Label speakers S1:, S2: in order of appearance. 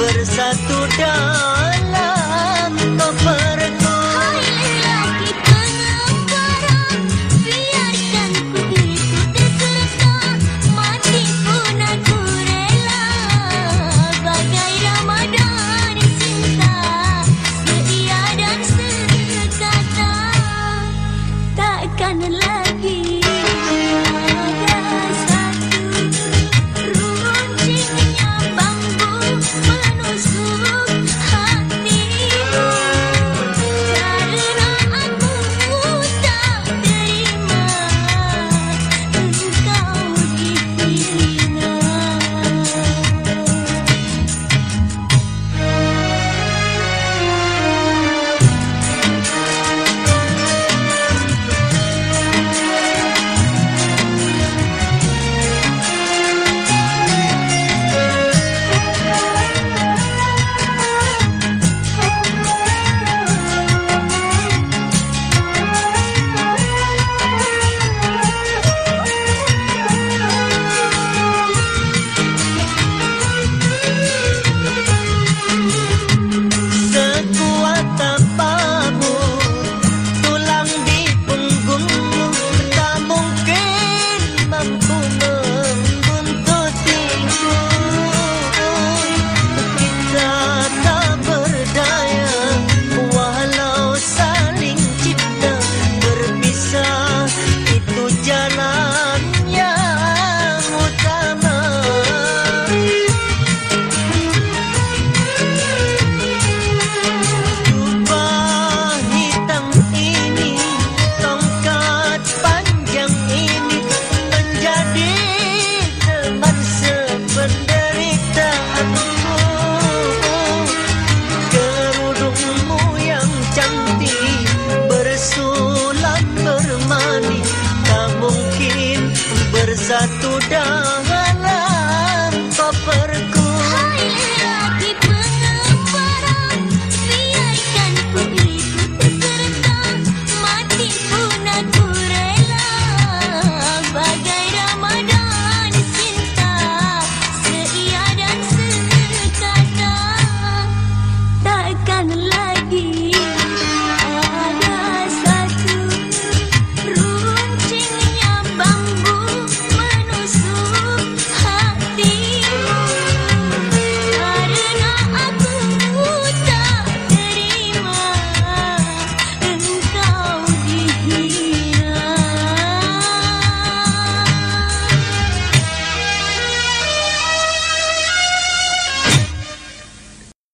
S1: Bersatu dalam koperku